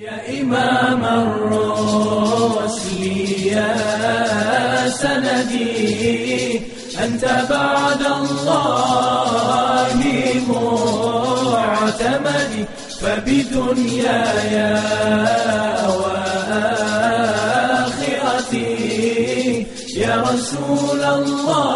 يا إمام الرسل يا سندي أنت بعد الله معتمدي فبدنياي وآخرتي. يا رسول الله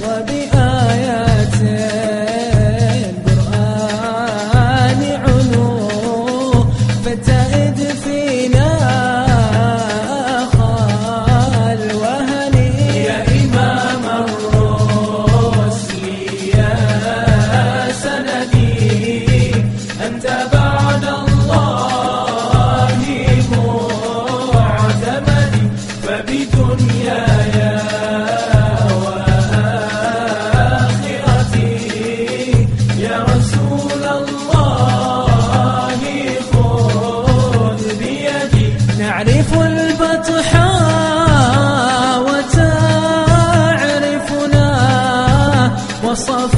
我的爱。صف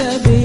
sabe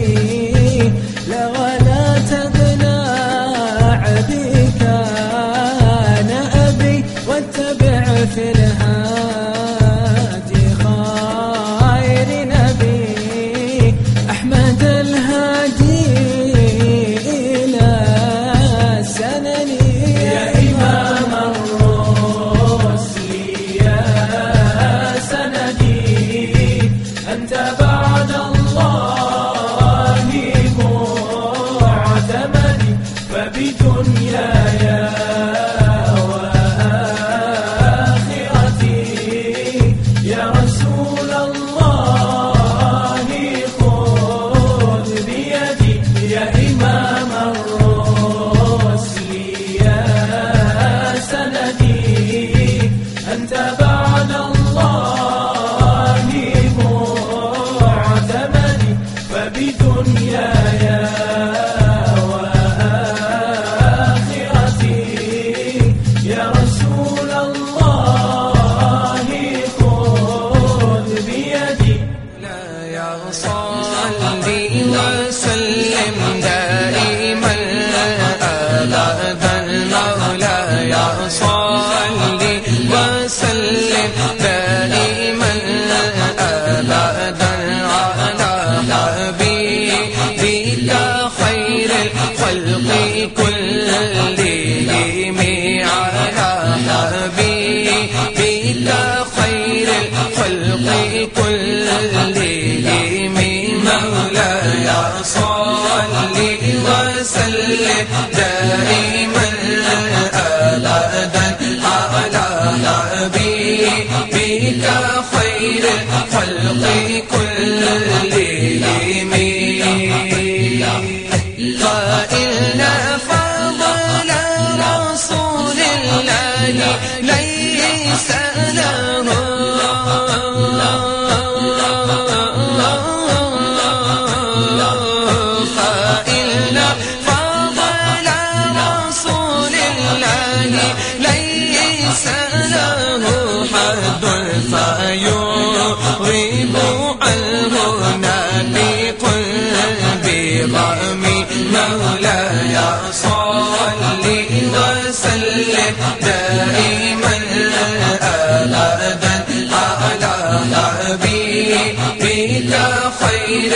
بدنياي وآخرتي يا رسول الله خذ بيدي لا يغصى صل وسلم دائما أبدا على حبيبك خير خلق عظامي مولاي صلي وسلم دائما أبدا على حبيبك خير